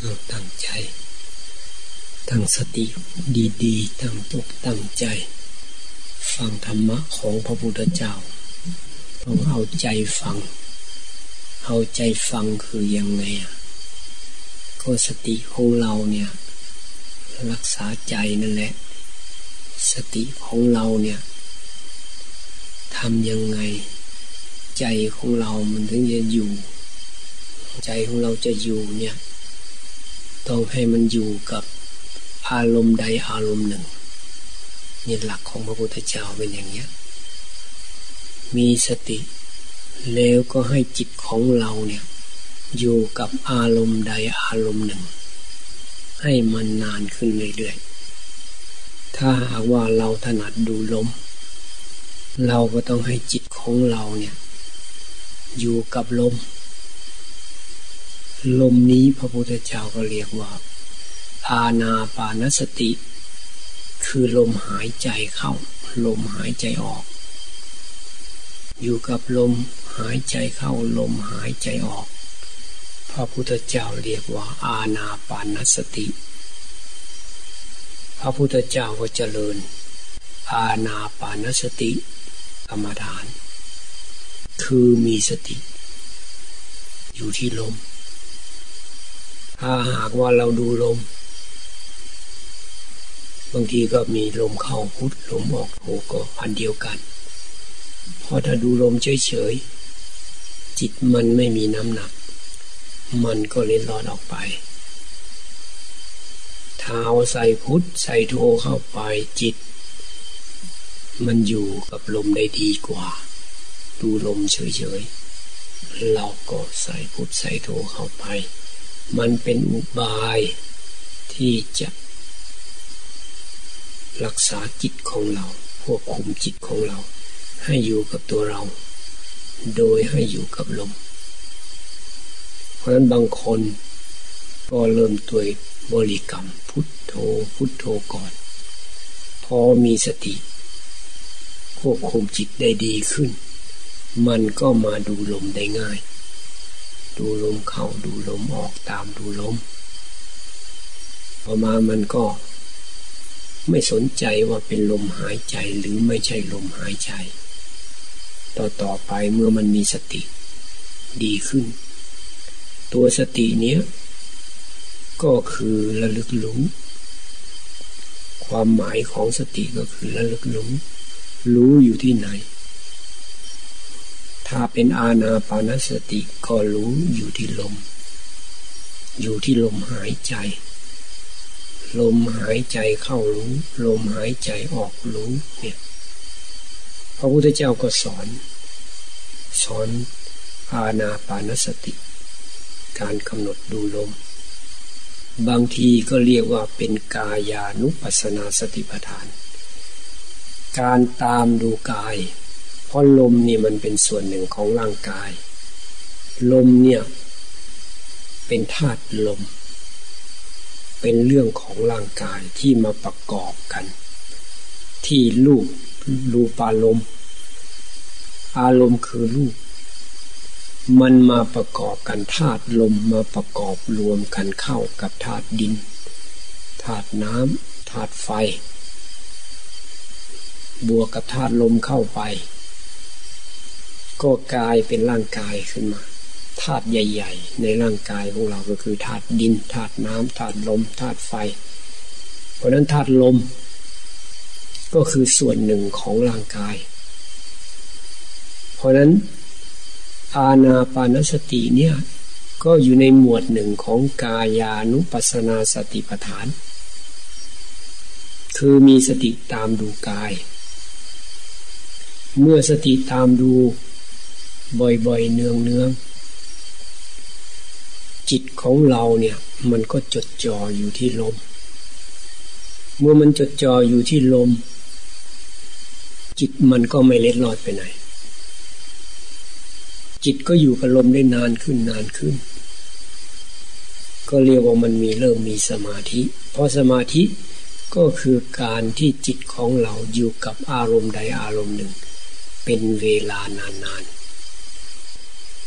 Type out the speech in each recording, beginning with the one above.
เราตั้งใจตั้งสติดีๆ ตั้งอกตั้งใจ ฟังธรรมะของพระพุทธเจ้า ต้องเอาใจฟัง เอาใจฟังคือยังไงอะก็สติของเราเนี่ย รักษาใจนั่นแหละ สติของเราเนี่ยทำยังไง ใจของเรามันถึงจะอยู่ ใจของเราจะอยู่เนี่ย ต้องให้มันอยู่กับอารมณ์ใดอารมณ์หนึ่งนี่หลักของพระพุทธเจ้าเป็นอย่างเนี้ยมีสติ แล้วก็ให้จิตของเราเนี่ยอยู่กับอารมณ์ใดอารมณ์หนึ่ง ให้มันนานขึ้นเรื่อยๆ ถ้าหากว่าเราถนัดดูลม เราก็ต้องให้จิตของเราเนี่ยอยู่กับลม ลมนี้พระพุทธเจ้าก็เรียกว่าอาณาปานสติ คือลมหายใจเข้า ลมหายใจออก อยู่กับลมหายใจเข้าลมหายใจออก พระพุทธเจ้าเรียกว่า อาณาปานสติ พระพุทธเจ้าก็เจริญ อาณาปานสติกรรมฐาน คือมีสติ อยู่ที่ลม ถ้าหากว่าเราดูลม บางทีก็มีลมเข้าพุทลมออกโทก็อันเดียวกันเพราะถ้าดูลมเฉยๆจิตมันไม่มีน้ำหนัก มันก็เล่นลอดออกไปเท้าใส่พุทใส่โทเข้าไปจิต มันอยู่กับลมได้ดีกว่า ดูลมเฉยๆเราก็ใส่พุทใส่โทเข้าไป มันเป็นอุบายที่จะรักษาจิตของเราควบคุมจิตของเรา ให้อยู่กับตัวเรา โดยให้อยู่กับลม เพราะฉะนั้นบางคนก็เริ่มตัวบริกรรมพุทโธพุทโธก่อน พอมีสติ ควบคุมจิตได้ดีขึ้น มันก็มาดูลมได้ง่าย ดูลมเข้าดูลมออกตามดูลมพอมามันก็ไม่สนใจว่าเป็นลมหายใจหรือไม่ใช่ลมหายใจ ต่อต่อไปเมื่อมันมีสติ ดีขึ้น ตัวสติเนี้ยก็คือระลึกรู้ความหมายของสติก็คือระลึกรู้รู้อยู่ที่ไหน ถ้าเป็นอาณาปานสติก็รู้อยู่ที่ลม อยู่ที่ลมหายใจ ลมหายใจเข้ารู้ ลมหายใจออกรู้เนี่ยพระพุทธเจ้าก็สอน สอนอาณาปานสติ การกำหนดดูลม บางทีก็เรียกว่าเป็นกายานุปัสนาสติปัฏฐาน การตามดูกาย เพราะลมนี่มันเป็นส่วนหนึ่งของร่างกาย ลมเนี่ย เป็นธาตุลม เป็นเรื่องของร่างกายที่มาประกอบกัน ที่รูปรูปอารมณ์ อารมณ์คือรูป มันมาประกอบกันธาตุลมมาประกอบรวมกันเข้ากับธาตุดินธาตุน้ำธาตุไฟ บวกกับธาตุลมเข้าไป ก็กลายเป็นร่างกายขึ้นมาธาตุใหญ่ ๆ ในร่างกายของเราก็คือธาตุดินธาตุน้ำธาตุลมธาตุไฟ เพราะนั้นธาตุลม ก็คือส่วนหนึ่งของร่างกาย เพราะนั้นอาณาปานสติเนี่ยก็อยู่ในหมวดหนึ่งของกายานุปัสนาสติปัฏฐาน คือมีสติตามดูกาย เมื่อสติตามดู บ่อยๆเนืองเนืองจิตของเราเนี่ยมันก็จดจ่ออยู่ที่ลม เมื่อมันจดจ่ออยู่ที่ลม จิตมันก็ไม่เล็ดลอดไปไหน จิตก็อยู่กับลมได้นานขึ้นนานขึ้น ก็เรียกว่ามันมีเริ่มมีสมาธิ เพราะสมาธิก็คือการที่จิตของเราอยู่กับอารมณ์ใดอารมณ์หนึ่ง เป็นเวลานานๆ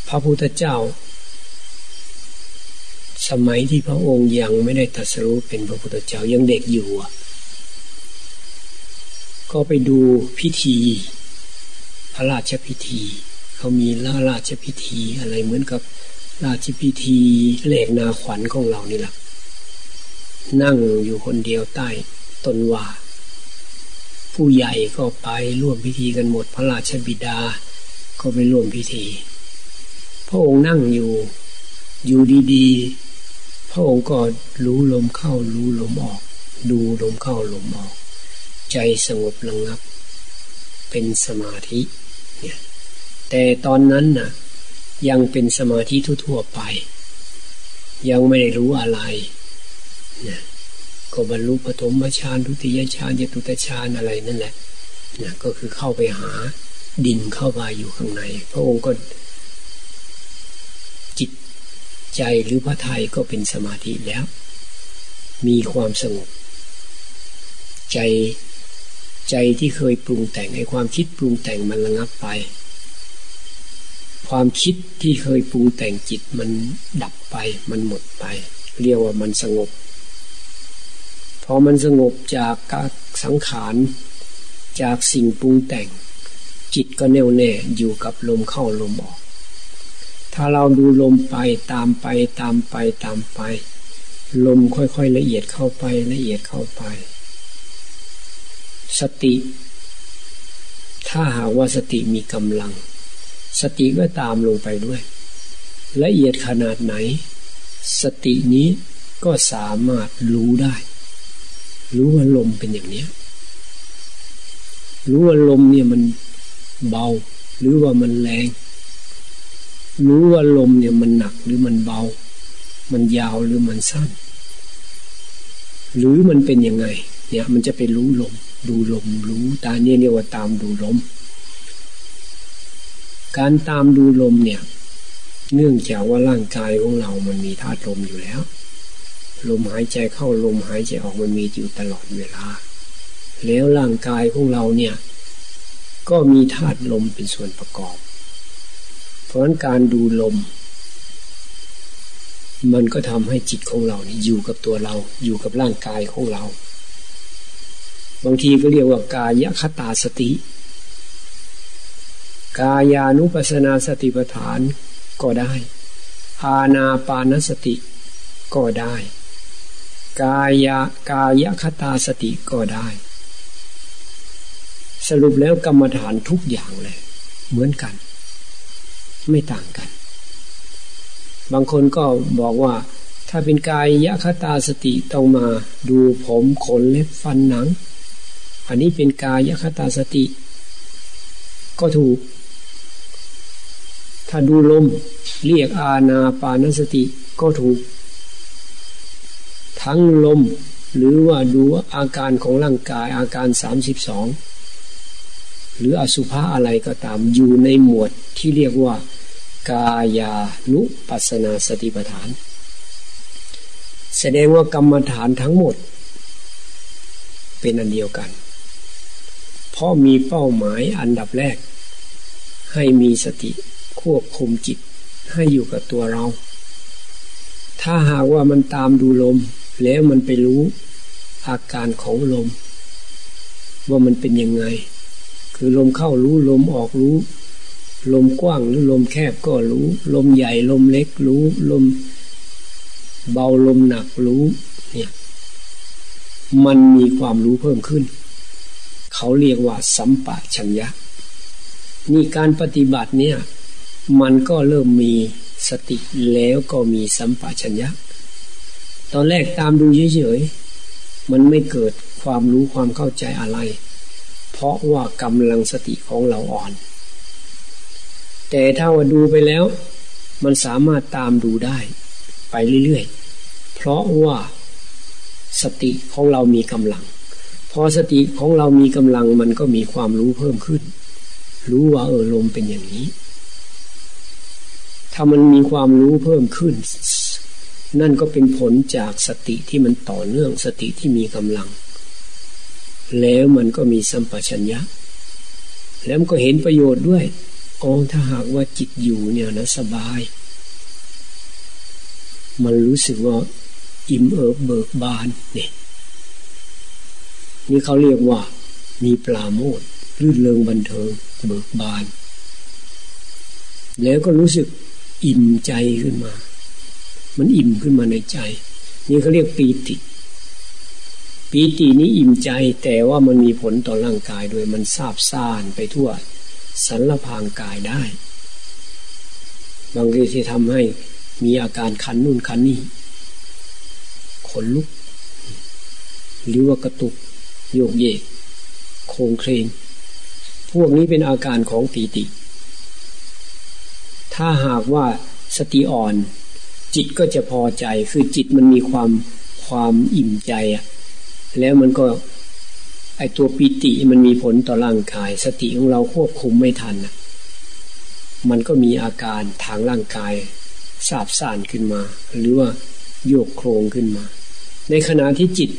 พระพุทธเจ้า สมัยที่พระองค์ยังไม่ได้ตรัสรู้เป็นพระพุทธเจ้ายังเด็กอยู่อะ ก็ไปดูพิธี พระราชพิธี เขามีล่าราชพิธีอะไรเหมือนกับราชพิธีเลกนาขวัญของเรานี่แหละนั่งอยู่คนเดียวใต้ต้นว่า ผู้ใหญ่ก็ไปร่วมพิธีกันหมดพระราชบิดา ก็ไปร่วมพิธี พระองค์นั่งอยู่ อยู่ดีๆ พระองค์ก็รู้ลมเข้ารู้ลมออก ดูลมเข้าลมออก ใจสงบระงับ เป็นสมาธิเนี่ยแต่ตอนนั้นน่ะ ยังเป็นสมาธิทั่วๆไป ยังไม่ได้รู้อะไรนะก็บรรลุปฐมฌานทุติยฌานจตุตฌานอะไรนั่นแหละนะก็คือเข้าไปหาดินเข้าไปอยู่ข้างใน พระองค์ก็ ใจหรือพระไทยก็เป็นสมาธิแล้ว มีความสงบ ใจใจที่เคยปรุงแต่งให้ความคิดปรุงแต่งมันระงับไป ความคิดที่เคยปรุงแต่งจิตมันดับไป มันหมดไป เรียกว่ามันสงบ พอมันสงบจากกสังขารจากสิ่งปรุงแต่ง จิตก็แน่วแน่อยู่กับลมเข้าลมออก ถ้าเราดูลมไปตามไปตามไปตามไป ลมค่อยๆละเอียดเข้าไปละเอียดเข้าไป สติ ถ้าหากว่าสติมีกำลัง สติก็ตามลงไปด้วย ละเอียดขนาดไหน สตินี้ก็สามารถรู้ได้ รู้ว่าลมเป็นอย่างนี้รู้ว่าลมเนี่ยมันเบา หรือว่ามันแรง รู้ว่าลมเนี่ยมันหนักหรือมันเบา มันยาวหรือมันสั้น หรือมันเป็นยังไง เนี่ยมันจะไปรู้ลม ดูลมรู้ตาเนี่ยเรียกว่าตามดูลม การตามดูลมเนี่ย เนื่องจากว่าร่างกายของเรามันมีธาตุลมอยู่แล้ว ลมหายใจเข้าลมหายใจออกมันมีอยู่ตลอดเวลา แล้วร่างกายของเราเนี่ย ก็มีธาตุลมเป็นส่วนประกอบ เพราะนั้นการดูลม มันก็ทำให้จิตของเรานี่อยู่กับตัวเรา อยู่กับร่างกายของเรา บางทีก็เรียกว่ากายคตาสติ กายานุปัสนาสติปัฏฐานก็ได้ อาณาปานสติก็ได้ กายกายคตาสติก็ได้ สรุปแล้วกรรมฐานทุกอย่างเลย เหมือนกัน ไม่ต่างกัน บางคนก็บอกว่า ถ้าเป็นกายยะคตาสติต้องมาดูผมขนเล็บฟันหนัง อันนี้เป็นกายยคตาสติ ก็ถูก ถ้าดูลมเรียกอาณาปานสติก็ถูก ทั้งลมหรือว่าดูอาการของร่างกายอาการสามสิบสอง หรืออสุภะอะไรก็ตามอยู่ในหมวดที่เรียกว่า กายานุปัสนาสติปัฏฐาน แสดงว่ากรรมฐานทั้งหมด เป็นอันเดียวกัน เพราะมีเป้าหมายอันดับแรก ให้มีสติควบคุมจิตให้อยู่กับตัวเรา ถ้าหากว่ามันตามดูลม แล้วมันไปรู้อาการของลม ว่ามันเป็นยังไง คือลมเข้ารู้ลมออกรู้ ลมกว้างหรือลมแคบก็รู้ ลมใหญ่ลมเล็กรู้ ลมเบาลมหนักรู้เนี่ยมันมีความรู้เพิ่มขึ้น เขาเรียกว่าสัมปะชัญญะนี่การปฏิบัติเนี่ยมันก็เริ่มมีสติแล้วก็มีสัมปะชัญญะ ตอนแรกตามดูเฉยๆ มันไม่เกิดความรู้ความเข้าใจอะไร เพราะว่ากำลังสติของเราอ่อน แต่ถ้าว่าดูไปแล้ว มันสามารถตามดูได้ ไปเรื่อยๆ เพราะว่าสติของเรามีกำลัง พอสติของเรามีกำลังมันก็มีความรู้เพิ่มขึ้น รู้ว่าเออลมเป็นอย่างนี้ ถ้ามันมีความรู้เพิ่มขึ้น นั่นก็เป็นผลจากสติที่มันต่อเนื่องสติที่มีกำลัง แล้วมันก็มีสัมปชัญญะ แล้วมันก็เห็นประโยชน์ด้วยอ๋อถ้าหากว่าจิตอยู่เนี่ยนะสบาย มันรู้สึกว่าอิ่มเอิบเบิกบานเนี่ยนี่เขาเรียกว่า มีปลาโมดลื่นเริงบันเทิงเบิกบาน แล้วก็รู้สึกอิ่มใจขึ้นมา มันอิ่มขึ้นมาในใจ นี่เขาเรียกปีติ ปีตินี้อิ่มใจแต่ว่ามันมีผลต่อร่างกายโดยมันซาบซ่านไปทั่วสันลพางกายได้ บางทีที่ทำให้มีอาการคันนู่นคันนี่ขนลุก หรือว่ากระตุกโยกเยก โคงเครงพวกนี้เป็นอาการของปีติ ถ้าหากว่าสติอ่อน จิตก็จะพอใจคือจิตมันมีความความอิ่มใจอะ แล้วมันก็ไอตัวปีติมันมีผลต่อร่างกาย สติของเราควบคุมไม่ทันอะมันก็มีอาการทางร่างกายสาบซ่านขึ้นมา หรือว่าโยกโครงขึ้นมา ในขณะที่จิต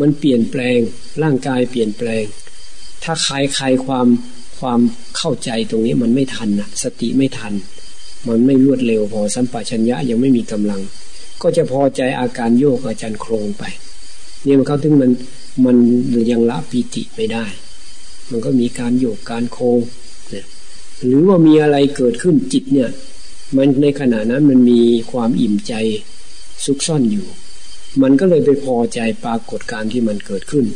มันเปลี่ยนแปลงร่างกายเปลี่ยนแปลง ถ้าใครใครความความเข้าใจตรงนี้มันไม่ทันนะสติไม่ทัน มันไม่รวดเร็วพอสัมปชัญญะยังไม่มีกำลัง ก็จะพอใจอาการโยกอาจารย์โครงไป เนี่ยมันเข้าถึงมันมันยังละปีติไม่ได้ มันก็มีการโยกการโคงหรือว่ามีอะไรเกิดขึ้นจิตเนี่ย มันในขณะนั้นมันมีความอิ่มใจซุกซ่อนอยู่ มันก็เลยไปพอใจปรากฏการที่มันเกิดขึ้น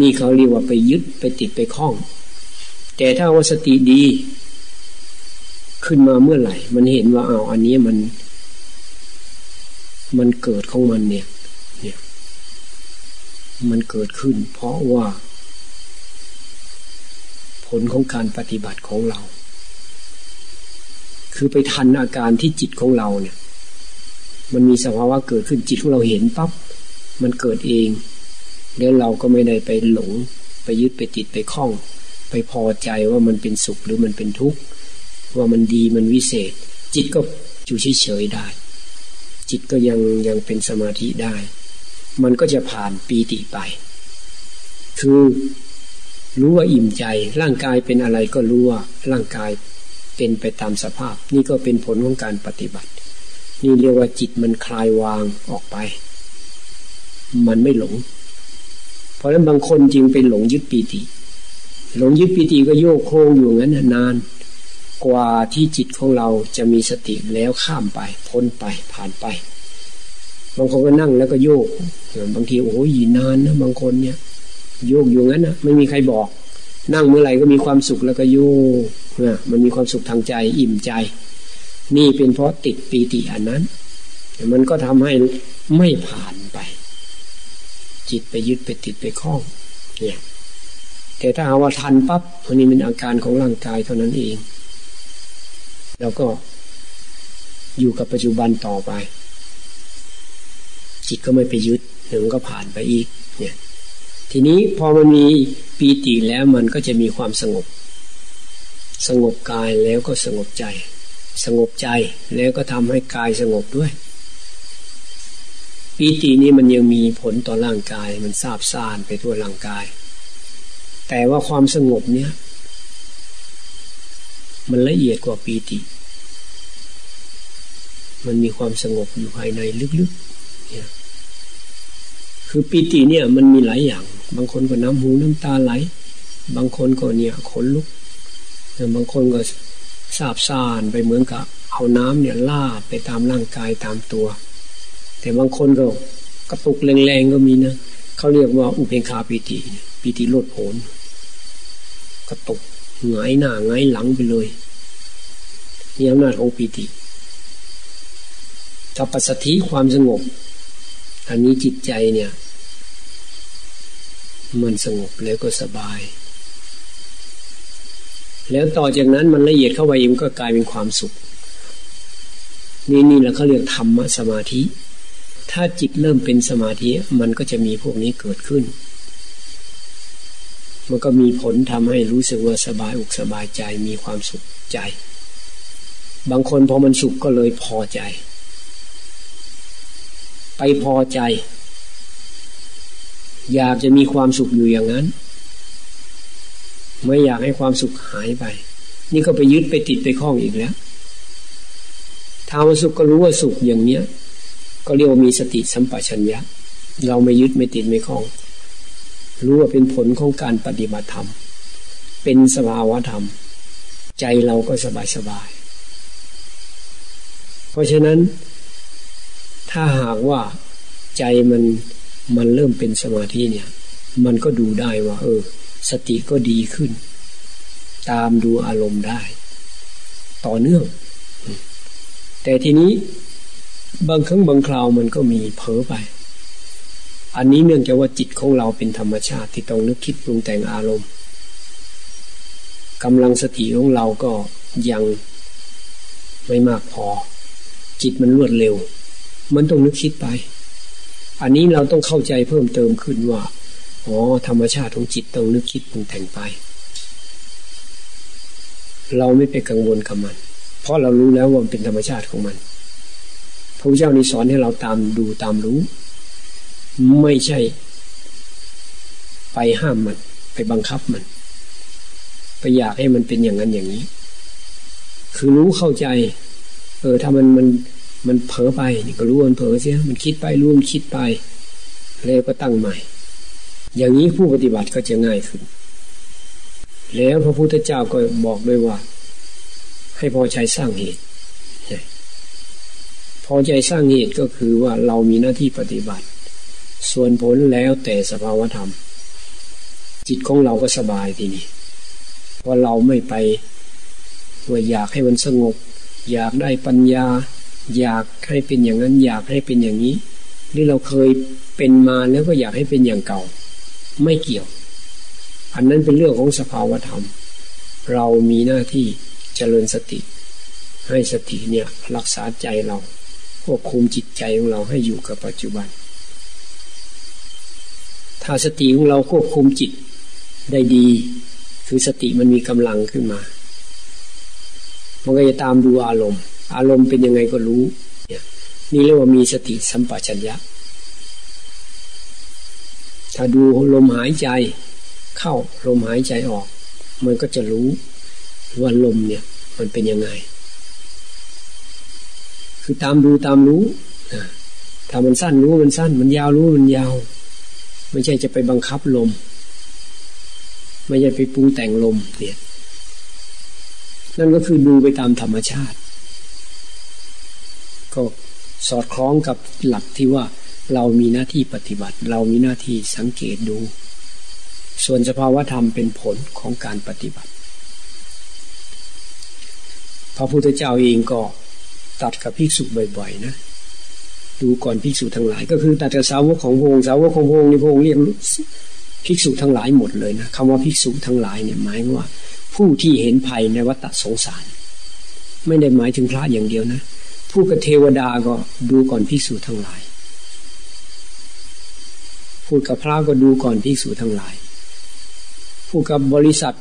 นี่เขาเรียกว่าไปยึดไปติดไปคล้อง แต่ถ้าว่าสติดี ขึ้นมาเมื่อไหร่ มันเห็นว่าเอาอันนี้มัน มันเกิดของมันเนี่ย มันเกิดขึ้น เพราะว่า ผลของการปฏิบัติของเรา คือไปทันอาการที่จิตของเราเนี่ย มันมีสภาวะเกิดขึ้นจิตของเราเห็นปั๊บมันเกิดเอง แล้วเราก็ไม่ได้ไปหลง ไปยึดไปติดไปคล้อง ไปพอใจว่ามันเป็นสุขหรือมันเป็นทุกข์ว่ามันดีมันวิเศษ จิตก็อยู่เฉยๆได้ จิตก็ยังยังเป็นสมาธิได้ มันก็จะผ่านปีติไป คือรู้ว่าอิ่มใจ ร่างกายเป็นอะไรก็รู้ว่าร่างกายเป็นไปตามสภาพ นี่ก็เป็นผลของการปฏิบัติ นี่เรียกว่าจิตมันคลายวางออกไป มันไม่หลง เพราะฉะนั้นบางคนจึงเป็นหลงยึดปีติ หลงยึดปีติก็โยกโค้งอยู่งั้นนาน กว่าที่จิตของเราจะมีสติแล้วข้ามไป พ้นไปผ่านไป บางคนก็นั่งแล้วก็โยก บางทีโอ้ยนานนะบางคนเนี่ย โยกอยู่งั้นนะไม่มีใครบอก นั่งเมื่อไหร่ก็มีความสุขแล้วก็โยกนะมันมีความสุขทางใจ อิ่มใจ นี่เป็นเพราะติดปีติอันนั้นมันก็ทำให้ไม่ผ่านไป จิตไปยึดไปติดไปคล้องเนี่ยแต่ถ้าหาว่าทันปับ๊บอันนี้เป็นอาการของร่างกายเท่านั้นเอง แล้วก็อยู่กับปัจจุบันต่อไป จิตก็ไม่ไปยึดหนึ่งก็ผ่านไปอีกเนี่ยทีนี้พอมันมีปีติแล้วมันก็จะมีความสงบ สงบกายแล้วก็สงบใจ สงบใจแล้วก็ทำให้กายสงบด้วยปีตินี้มันยังมีผลต่อร่างกาย มันซาบซ่านไปทั่วร่างกาย แต่ว่าความสงบเนี้ยมันละเอียดกว่าปีติ มันมีความสงบอยู่ภายในลึกๆเนี่ย คือปีติเนี่ยมันมีหลายอย่าง บางคนก็น้ำหูน้ำตาไหล บางคนก็เนี่ยขนลุกบางคนก็ซาบซ่านไปเหมือนกับเอาน้ำเนี่ยลาดไปตามร่างกายตามตัว แต่บางคนก็กระตุกแรงๆก็มีนะเขาเรียกว่าอุเพงคาปีติปีติโลดโผนกระตุกหงายหน้าหงายหลังไปเลยนี่อำนาจของปีติถ้าปัสสธิความสงบ อันนี้จิตใจเนี่ย มันสงบแล้วก็สบาย แล้วต่อจากนั้นมันละเอียดเข้าไปมันก็กลายเป็นความสุข นี่นี่แหละเขาเรียกธรรมสมาธิ ถ้าจิตเริ่มเป็นสมาธิ มันก็จะมีพวกนี้เกิดขึ้น มันก็มีผลทำให้รู้สึกว่าสบายอกสบายใจมีความสุขใจ บางคนพอมันสุขก็เลยพอใจ ไปพอใจ อยากจะมีความสุขอยู่อย่างนั้น ไม่อยากให้ความสุขหายไป นี่ก็ไปยึดไปติดไปคล้องอีกแล้วทาสุขก็รู้ว่าสุขอย่างเนี้ย ก็เรียกว่ามีสติสัมปชัญญะ เราไม่ยึดไม่ติดไม่คล้อง รู้ว่าเป็นผลของการปฏิบัติธรรม เป็นสภาวะธรรม ใจเราก็สบายสบาย เพราะฉะนั้น ถ้าหากว่าใจมันมันเริ่มเป็นสมาธิเนี่ย มันก็ดูได้ว่า เออ สติก็ดีขึ้น ตามดูอารมณ์ได้ ต่อเนื่อง แต่ทีนี้บางครั้งบางคราวมันก็มีเผลอไป อันนี้เนื่องจากว่าจิตของเราเป็นธรรมชาติที่ต้องนึกคิดปรุงแต่งอารมณ์กำลังสติของเราก็ยังไม่มากพอ จิตมันรวดเร็ว มันต้องนึกคิดไป อันนี้เราต้องเข้าใจเพิ่มเติมขึ้นว่าอ๋อธรรมชาติของจิตต้องนึกคิดปรุงแต่งไป เราไม่ไปกังวลกับมัน เพราะเรารู้แล้วว่ามันเป็นธรรมชาติของมันพระเจ้านี่สอนให้เราตามดูตามรู้ ไม่ใช่ ไปห้ามมัน ไปบังคับมัน ไปอยากให้มันเป็นอย่างนั้นอย่างนี้ คือรู้เข้าใจ เออถ้ามันมัน มันเผลอไปนี่ก็รู้มันเผลอเสียมันคิดไปรู้มันคิดไปแล้วก็ตั้งใหม่ อย่างนี้ผู้ปฏิบัติก็จะง่ายขึ้น แล้วพระพุทธเจ้าก็บอกด้วยว่า ให้พอใช้สร้างเหตุพอใจสร้างเหตุก็คือว่าเรามีหน้าที่ปฏิบัติ ส่วนผลแล้วแต่สภาวธรรม จิตของเราก็สบายทีนี้เพราะเราไม่ไปว่าอยากให้มันสงบ อยากได้ปัญญา อยากให้เป็นอย่างนั้นอยากให้เป็นอย่างนี้ หรือเราเคยเป็นมาแล้วก็อยากให้เป็นอย่างเก่า ไม่เกี่ยว อันนั้นเป็นเรื่องของสภาวธรรม เรามีหน้าที่เจริญสติ ให้สติเนี่ยรักษาใจเราควบคุมจิตใจของเราให้อยู่กับปัจจุบัน ถ้าสติของเราควบคุมจิตได้ดี คือสติมันมีกำลังขึ้นมา มันก็จะตามดูอารมณ์ อารมณ์เป็นยังไงก็รู้นี่เรียกว่ามีสติสัมปชัญญะ ถ้าดูลมหายใจ เข้าลมหายใจออก มันก็จะรู้ว่าลมเนี่ยมันเป็นยังไง คือตามดูตามรู้ถ้ามันสั้นรู้มันสั้น มันยาวรู้มันยาว ไม่ใช่จะไปบังคับลม ไม่ใช่ไปปรุงแต่งลมเนี่ยนั่นก็คือดูไปตามธรรมชาติ ก็สอดคล้องกับหลักที่ว่าเรามีหน้าที่ปฏิบัติ เรามีหน้าที่สังเกตดู ส่วนสภาวธรรมเป็นผลของการปฏิบัติ พระพุทธเจ้าเองก็ตัดกับภิกษุบ่อยๆ นะ ดูก่อนภิกษุทั้งหลาย ก็คือตัดกับสาวกของพงสาวกของพงในพงเรียกภิกษุทั้งหลายหมดเลยนะคำว่าภิกษุทั้งหลายเนี่ยหมายว่า ผู้ที่เห็นภัยในวัฏสงสาร ไม่ได้หมายถึงพระอย่างเดียวนะ ผู้กับเทวดาก็ดูก่อนภิกษุทั้งหลาย พูดกับพระก็ดูก่อนภิกษุทั้งหลายผู้กับบริษัท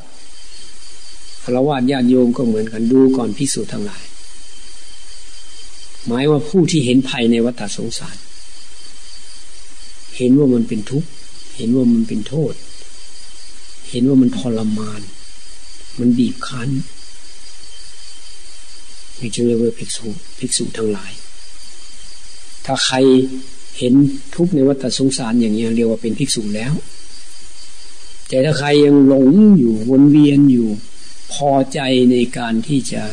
พระวาดญาติโยมก็เหมือนกันดูก่อนภิกษุทั้งหลาย หมายว่าผู้ที่เห็นภัยในวัฏสงสาร เห็นว่ามันเป็นทุกข์ เห็นว่ามันเป็นโทษ เห็นว่ามันทรมาน มันบีบคั้น จึงเรียกว่าภิกษุภิกษุทั้งหลาย ถ้าใครเห็นทุกข์ในวัฏสงสารอย่างนี้เรียกว่าเป็นภิกษุแล้ว แต่ถ้าใครยังหลงอยู่วนเวียนอยู่ พอใจในการที่จะ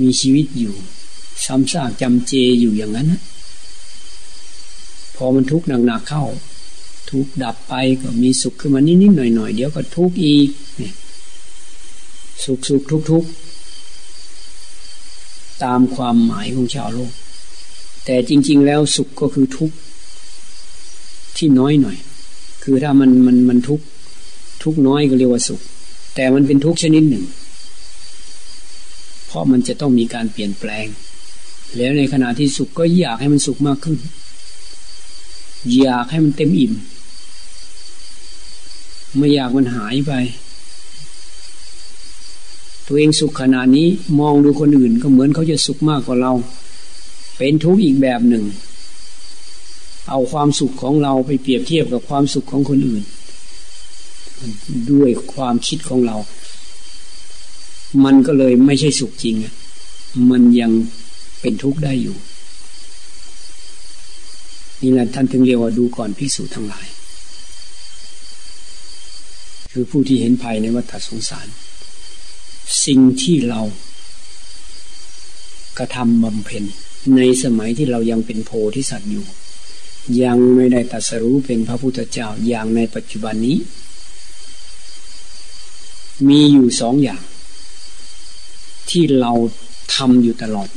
มีชีวิตอยู่ซ้ำซากจำเจอยู่อย่างนั้นนะพอมันทุกข์หนักๆเข้า ทุกข์ดับไปก็มีสุขขึ้นมานิดๆหน่อยๆเดี๋ยวก็ทุกข์อีกเนี่ยสุขสุขทุกทุก ตามความหมายของชาวโลก แต่จริง ๆ แล้วสุขก็คือทุกข์ที่น้อยหน่อย คือถ้ามันมันมันทุกข์ทุกน้อยก็เรียกว่าสุข แต่มันเป็นทุกข์ชนิดหนึ่ง เพราะมันจะต้องมีการเปลี่ยนแปลง แล้วในขณะที่สุขก็อยากให้มันสุขมากขึ้น อยากให้มันเต็มอิ่ม ไม่อยากมันหายไป ตัวเองสุขขนาดนี้มองดูคนอื่นก็เหมือนเขาจะสุขมากกว่าเรา เป็นทุกข์อีกแบบหนึ่ง เอาความสุขของเราไปเปรียบเทียบกับความสุขของคนอื่น ด้วยความคิดของเรา มันก็เลยไม่ใช่สุขจริง มันยังเป็นทุกข์ได้อยู่นี่แหละท่านถึงเรียกว่าดูก่อนภิกษุทั้งหลาย คือผู้ที่เห็นภัยในวัฏสงสาร สิ่งที่เรากระทำบำเพ็ญในสมัยที่เรายังเป็นโพธิสัตว์อยู่ ยังไม่ได้ตัสรู้เป็นพระพุทธเจ้าอย่างในปัจจุบันนี้ มีอยู่สองอย่าง ที่เราทำอยู่ตลอด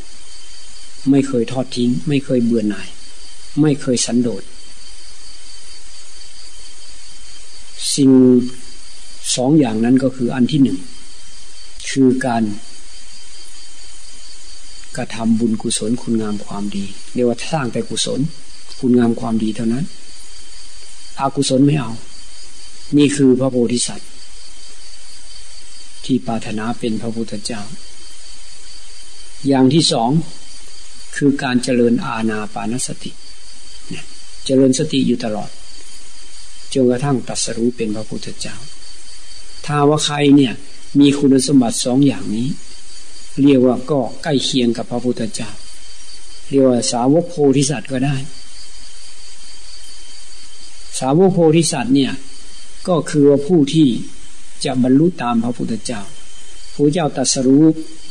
ไม่เคยทอดทิ้ง ไม่เคยเบื่อหน่าย ไม่เคยสันโดษสิ่งสองอย่างนั้นก็คืออันที่หนึ่ง คือการกระทำบุญกุศลคุณงามความดี เรียกว่าสร้างแต่กุศล คุณงามความดีเท่านั้นอากุศลไม่เอา นี่คือพระโพธิสัตว์ ที่ปรารถนาเป็นพระพุทธเจ้า อย่างที่สองคือการเจริญอาณาปานสติ เจริญสติอยู่ตลอดจนกระทั่งตัดสรู้เป็นพระพุทธเจ้า ถ้าว่าใครเนี่ย มีคุณสมบัติสองอย่างนี้ เรียกว่าก็ใกล้เคียงกับพระพุทธเจ้า เรียกว่าสาวกโพธิสัตว์ก็ได้ สาวกโพธิสัตว์เนี่ย ก็คือผู้ที่จะบรรลุตามพระพุทธเจ้าพระเจ้าตรัสรู้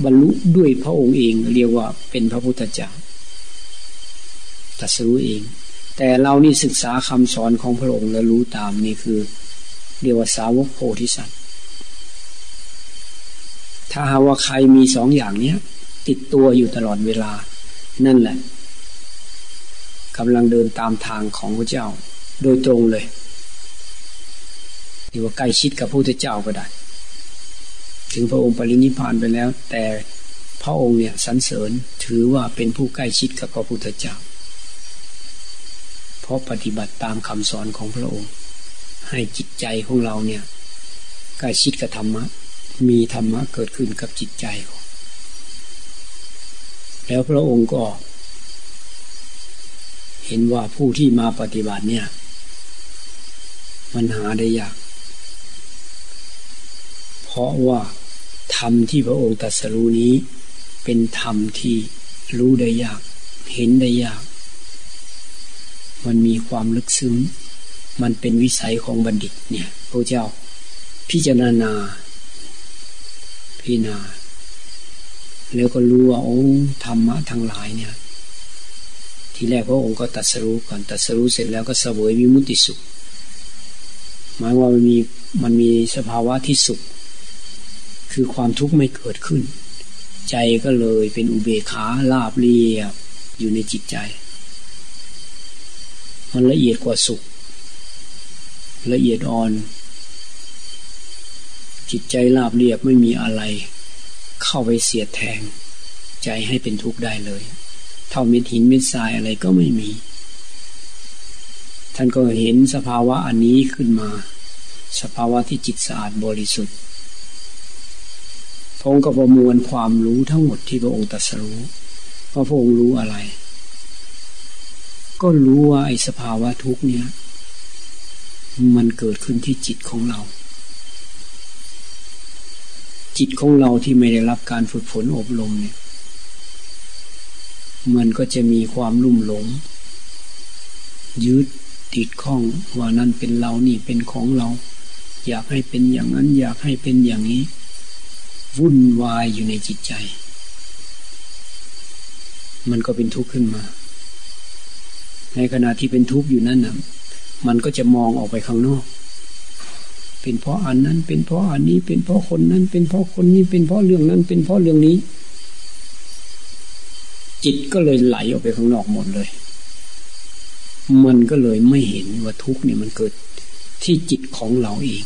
บรรลุด้วยพระองค์เอง เรียกว่าเป็นพระพุทธเจ้าตรัสรู้เอง แต่เรานี่ศึกษาคำสอนของพระองค์แล้วรู้ตามนี่คือ เรียกว่าสาวกโพธิสัตว์ ถ้าหาว่าใครมีสองอย่างเนี้ย ติดตัวอยู่ตลอดเวลา นั่นแหละกำลังเดินตามทางของพระเจ้า โดยตรงเลยหรือว่าใกล้ชิดกับพระพุทธเจ้าก็ได้ ถึงพระองค์ปรินิพานไปแล้ว แต่พระองค์เนี่ยสรรเสริญถือว่าเป็นผู้ใกล้ชิดกับพระพุทธเจ้า เพราะปฏิบัติตามคำสอนของพระองค์ ให้จิตใจของเราเนี่ยใกล้ชิดกับธรรมะ มีธรรมะเกิดขึ้นกับจิตใจ แล้วพระองค์ก็ เห็นว่าผู้ที่มาปฏิบัติเนี่ย มันหาได้ยาก เพราะว่าธรรมที่พระองค์ตรัสรู้นี้ เป็นธรรมที่รู้ได้ยาก เห็นได้ยาก มันมีความลึกซึ้ง มันเป็นวิสัยของบัณฑิตเนี่ยพระเจ้าพิจารณา พิจารณา แล้วก็รู้ว่าโอ้ธรรมะทั้งหลายเนี่ย ทีแรกพระองค์ก็ตัดสรู้ก่อนตัดสรู้เสร็จแล้วก็เสวยวิมุติสุข หมายว่ามันมีมันมีสภาวะที่สุข คือความทุกข์ไม่เกิดขึ้น ใจก็เลยเป็นอุเบกขาลาบเรียบอยู่ในจิตใจ มันละเอียดกว่าสุข ละเอียดอ่อน จิตใจราบเรียบไม่มีอะไร เข้าไปเสียดแทง ใจให้เป็นทุกข์ได้เลย เท่าเม็ดหินเม็ดทรายอะไรก็ไม่มี ท่านก็เห็นสภาวะอันนี้ขึ้นมา สภาวะที่จิตสะอาดบริสุทธิ์พระองค์ก็ประมวลความรู้ทั้งหมดที่พระองค์ตรัสรู้ว่าพระองค์รู้อะไร ก็รู้ว่าไอ้สภาวะทุกเนี่ย มันเกิดขึ้นที่จิตของเรา จิตของเราที่ไม่ได้รับการฝึกฝนอบรมเนี่ย มันก็จะมีความลุ่มหลง ยึดติดข้องว่านั่นเป็นเรานี่เป็นของเรา อยากให้เป็นอย่างนั้น อยากให้เป็นอย่างนี้ วุ่นวายอยู่ในจิตใจ มันก็เป็นทุกข์ขึ้นมา ในขณะที่เป็นทุกข์อยู่นั่นน่ะ มันก็จะมองออกไปข้างนอก เป็นเพราะอันนั้น เป็นเพราะอันนี้ เป็นเพราะคนนั้น เป็นเพราะคนนี้ เป็นเพราะเรื่องนั้น เป็นเพราะเรื่องนี้ จิตก็เลยไหลออกไปข้างนอกหมดเลย มันก็เลยไม่เห็นว่าทุกเนี่ยมันเกิดที่จิตของเราเอง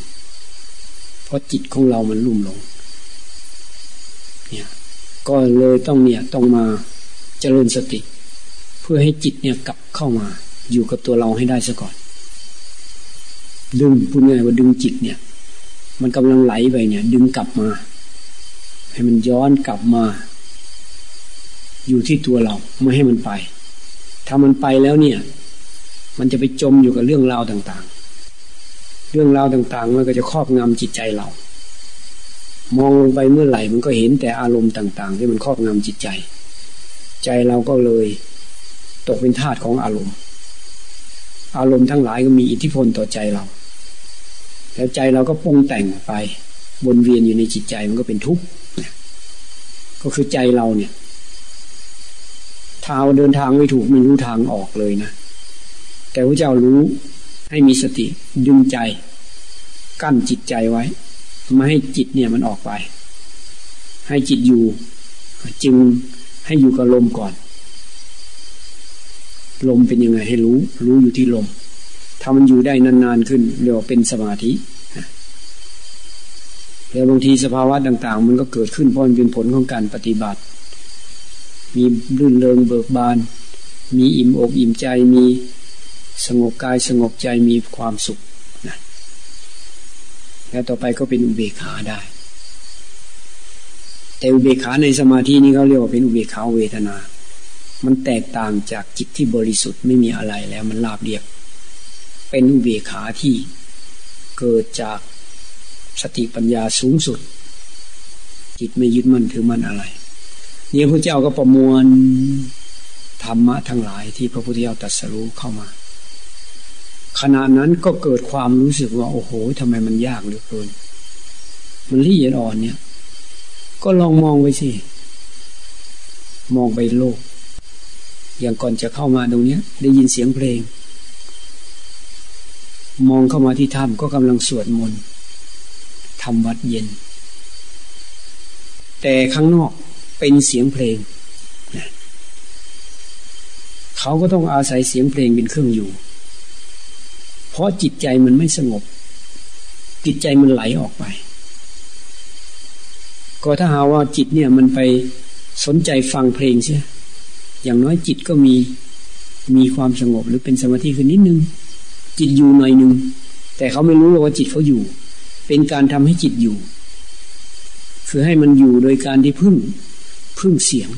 เพราะจิตของเรามันลุ่มหลง เนี่ย ก็เลยต้องเนี่ยต้องมาเจริญสติ เพื่อให้จิตเนี่ยกลับเข้ามา อยู่กับตัวเราให้ได้ซะก่อน ดึงพูดง่ายว่าดึงจิตเนี่ย มันกำลังไหลไปเนี่ย ดึงกลับมา ให้มันย้อนกลับมา อยู่ที่ตัวเราไม่ให้มันไป ถ้ามันไปแล้วเนี่ย มันจะไปจมอยู่กับเรื่องราวต่างๆ เรื่องราวต่างๆ มันก็จะครอบงำจิตใจเรา มองลงไปเมื่อไหร่มันก็เห็นแต่อารมณ์ต่าง ๆ ที่มันครอบงำจิตใจ ใจเราก็เลยตกเป็นทาสของอารมณ์ อารมณ์ทั้งหลายก็มีอิทธิพลต่อใจเรา แล้วใจเราก็ปรุงแต่งไปวนเวียนอยู่ในจิตใจมันก็เป็นทุกข์ก็คือใจเราเนี่ยเท้าเดินทางไม่ถูกไม่รู้ทางออกเลยนะแต่พระเจ้ารู้ให้มีสติดึงใจ กั้นจิตใจไว้ไม่ให้จิตเนี่ยมันออกไป ให้จิตอยู่ จึงให้อยู่กับลมก่อน ลมเป็นยังไงให้รู้ รู้อยู่ที่ลม ถ้ามันอยู่ได้นานๆขึ้นเรียกว่าเป็นสมาธิแล้วบางทีสภาวะต่าง ๆ มันก็เกิดขึ้นเพราะมันเป็นผลของการปฏิบัติ มีรื่นเริงเบิกบาน มีอิ่มอกอิ่มใจ มีสงบกายสงบใจมีความสุขนะแล้วต่อไปก็เป็นอุเบกขาได้ แต่อุเบกขาในสมาธินี้เขาเรียกว่าเป็นอุเบกขาเวทนา มันแตกต่างจากจิตที่บริสุทธิ์ไม่มีอะไรแล้วมันราบเรียบ เป็นอุเบกขาที่เกิดจากสติปัญญาสูงสุด จิตไม่ยึดมั่นถือมั่นอะไรเนี่ยพระเจ้าก็ประมวลธรรมะทั้งหลายที่พระพุทธเจ้าตรัสรู้เข้ามา ขณะนั้นก็เกิดความรู้สึกว่า โอ้โหทำไมมันยากเหลือเกิน มันละเอียดอ่อนเนี่ย ก็ลองมองไปสิ มองไปโลก อย่างก่อนจะเข้ามาตรงนี้ได้ยินเสียงเพลง มองเข้ามาที่ถ้ำก็กำลังสวดมนต์ทำวัดเย็น แต่ข้างนอกเป็นเสียงเพลงนะเขาก็ต้องอาศัยเสียงเพลงเป็นเครื่องอยู่ เพราะจิตใจมันไม่สงบ จิตใจมันไหลออกไป ก็ถ้าหาว่าจิตเนี่ยมันไปสนใจฟังเพลงเสียอย่างน้อยจิตก็มีมีความสงบหรือเป็นสมาธิขึ้นนิดนึง จิตอยู่หน่อยนึงแต่เขาไม่รู้ว่าจิตเขาอยู่ เป็นการทำให้จิตอยู่ คือให้มันอยู่โดยการที่พึ่งพึ่งเสียง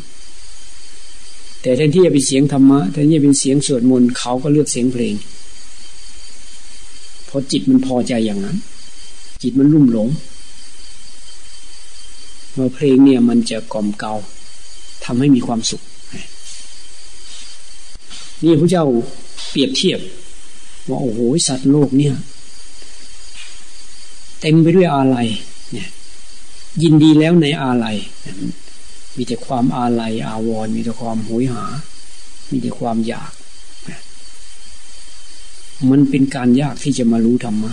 แต่แทนที่จะเป็นเสียงธรรมะแทนที่จะเป็นเสียงสวดมนต์เขาก็เลือกเสียงเพลงเพราะจิตมันพอใจอย่างนั้น จิตมันรุ่มหลงเมื่อเพลงเนี่ยมันจะกล่อมเกาทำให้มีความสุข นี่พระเจ้าเปรียบเทียบ ว่าโอ้โหสัตว์โลกเนี่ย เต็มไปด้วยอาลัยเนี่ย ยินดีแล้วในอาลัยมีแต่ความอาลัยอาวรมีแต่ความหยหา มีแต่ความอยาก มันเป็นการยากที่จะมารู้ธรรมะ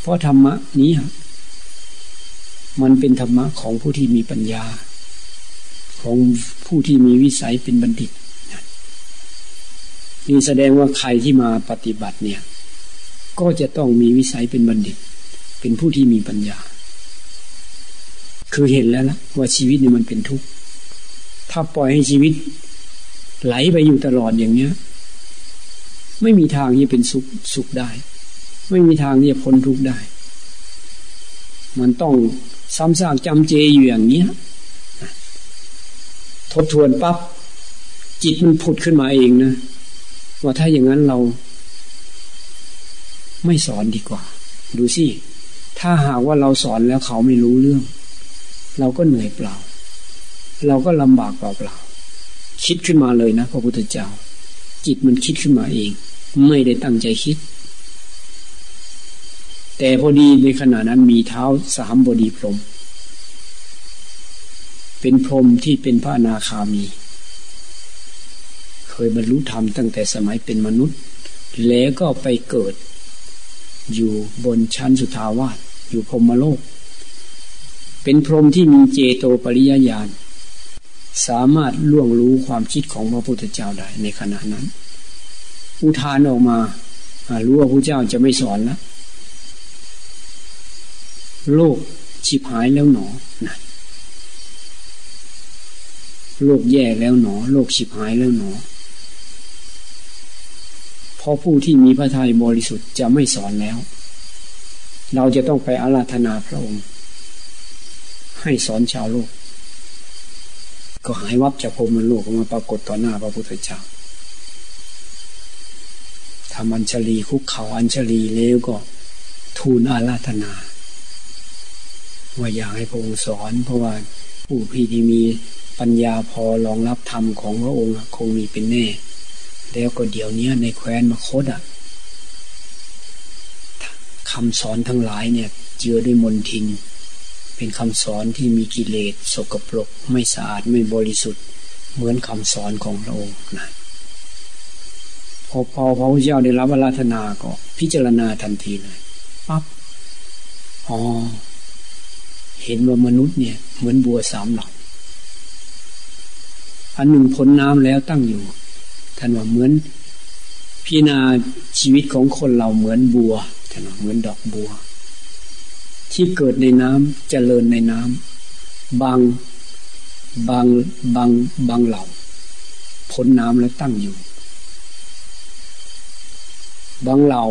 เพราะธรรมะนี้มันเป็นธรรมะของผู้ที่มีปัญญา ของผู้ที่มีวิสัยเป็นบัณฑิต นี่แสดงว่าใครที่มาปฏิบัติเนี่ย ก็จะต้องมีวิสัยเป็นบัณฑิต เป็นผู้ที่มีปัญญา คือเห็นแล้วละว่าชีวิตเนี่ยมันเป็นทุกข์ถ้าปล่อยให้ชีวิต ไหลไปอยู่ตลอดอย่างเนี้ย ไม่มีทางที่เป็นสุขสุขได้ ไม่มีทางที่จะพ้นทุกข์ได้ มันต้องซ้ำซากจำเจอยู่อย่างเนี้ยทบทวนปับ๊บจิตมันผุดขึ้นมาเองนะ ว่าถ้าอย่างนั้นเรา ไม่สอนดีกว่า ดูสิ ถ้าหากว่าเราสอนแล้วเขาไม่รู้เรื่อง เราก็เหนื่อยเปล่า เราก็ลำบากเปล่าๆคิดขึ้นมาเลยนะพระพุทธเจ้า จิตมันคิดขึ้นมาเอง ไม่ได้ตั้งใจคิด แต่พอดีในขณะนั้นมีเท้าสามบดีพรมเป็นพรมที่เป็นพระนาคามี ยบรรลุธรรมตั้งแต่สมัยเป็นมนุษย์ แล้วก็ไปเกิด อยู่บนชั้นสุทาวาสอยู่พรมโลก เป็นพรหมที่มีเจโตปริยญาณสามารถล่วงรู้ความคิดของพระพุทธเจ้าได้ในขณะนั้น อุทานออกมารู้ว่าพระเจ้าจะไม่สอนแล้วโลกชิบหายแล้วหนอนะโลกแย่แล้วหนอ โลกชิบหายแล้วหนอ เพราะผู้ที่มีพระทัยบริสุทธิ์จะไม่สอนแล้ว เราจะต้องไปอาราธนาพระองค์ ให้สอนชาวโลก ก็หายวับจากพรมโลกมาปรากฏต่อหน้าพระพุทธเจ้าทำอัญชลีคุกเขาอัญชลีแล้วก็ทูลอาราธนา ว่าอยากให้พระองค์สอน เพราะว่าผู้พี่ที่มีปัญญาพอรองรับธรรมของพระองค์คงมีเป็นแน่ แล้วก็เดี๋ยวนี้ในแคว้นมคตอะคำสอนทั้งหลายเนี่ย เจือด้วยมนทิน เป็นคำสอนที่มีกิเลสสกปรก ไม่สะอาดไม่บริสุทธิ์ เหมือนคำสอนของพระองค์นะพอพอพระพุทธเจ้าได้รับอาราธนาก็ พิจารณาทันทีเลยปั๊บอ๋อเห็นว่ามนุษย์เนี่ย เหมือนบัวสามหล่าอันหนึ่งพ้นน้ำแล้วตั้งอยู่ ท่านว่าเหมือนพิจารณาชีวิตของคนเราเหมือนบัวท่านว่าเหมือนดอกบัว ที่เกิดในน้ำเจริญในน้ำบางบางบางบางเหล่าพ้นน้ำแล้วตั้งอยู่ บางเหล่า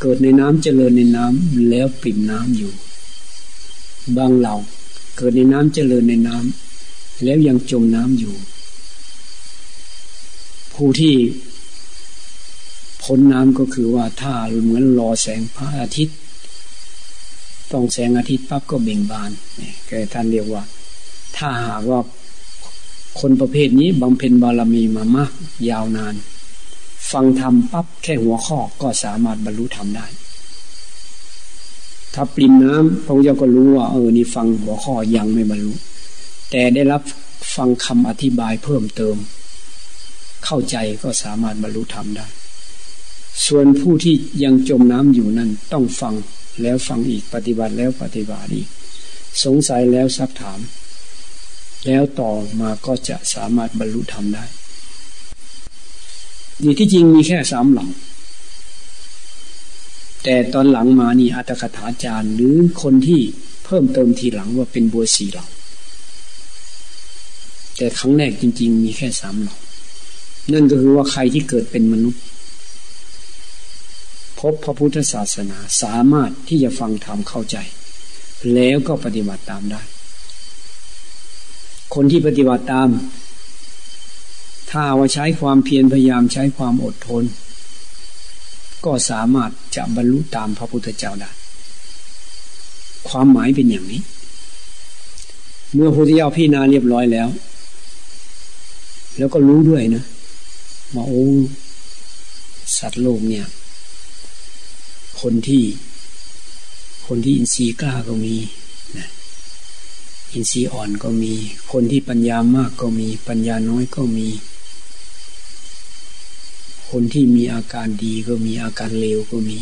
เกิดในน้ำเจริญในน้ำแล้วปิ่มน้ำอยู่ บางเหล่าเกิดในน้ำเจริญในน้ำแล้วยังจมน้ำอยู่ ผู้ที่พ้นน้ำก็คือว่าถ้าเหมือนรอแสงพระอาทิตย์ ต้องแสงอาทิตย์ปั๊บก็เบ่งบานนี่แกท่านเรียกว่า ถ้าหากว่าคนประเภทนี้บำเพ็ญบารมีมามาก ยาวนาน ฟังธรรมปั๊บแค่หัวข้อก็สามารถบรรลุธรรมได้ ถ้าปริมน้ำพระพุทธเจ้าก็รู้ว่า เออนี่ฟังหัวข้อยังไม่บรรลุ แต่ได้รับฟังคำอธิบายเพิ่มเติม เข้าใจก็สามารถบรรลุธรรมได้ ส่วนผู้ที่ยังจมน้ำอยู่นั่นต้องฟังแล้วฟังอีกปฏิบัติแล้วปฏิบัติอีก สงสัยแล้วซักถาม แล้วต่อมาก็จะสามารถบรรลุธรรมได้นี่ที่จริงมีแค่สามหลัง แต่ตอนหลังมานี่อัตถคถาจารย์หรือคนที่เพิ่มเติมทีหลังว่าเป็นบัวสีหล่าแต่ครั้งแรกจริง ๆ มีแค่สามหล่า นั่นก็คือว่าใครที่เกิดเป็นมนุษย์ พบพระพุทธศาสนาสามารถที่จะฟังธรรมเข้าใจ แล้วก็ปฏิบัติตามได้ คนที่ปฏิบัติตาม ถ้าว่าใช้ความเพียรพยายามใช้ความอดทน ก็สามารถจะบรรลุตามพระพุทธเจ้าได้ ความหมายเป็นอย่างนี้ เมื่อพระพุทธเจ้าพี่นาเรียบร้อยแล้วแล้วก็รู้ด้วยนะ ว่าโอ้สัตว์โลกเนี่ย คนที่ คนที่อินทรีย์กล้าก็มีนะอินทรีย์อ่อนก็มี คนที่ปัญญามากก็มี ปัญญาน้อยก็มี คนที่มีอาการดีก็มีอาการเลวก็มี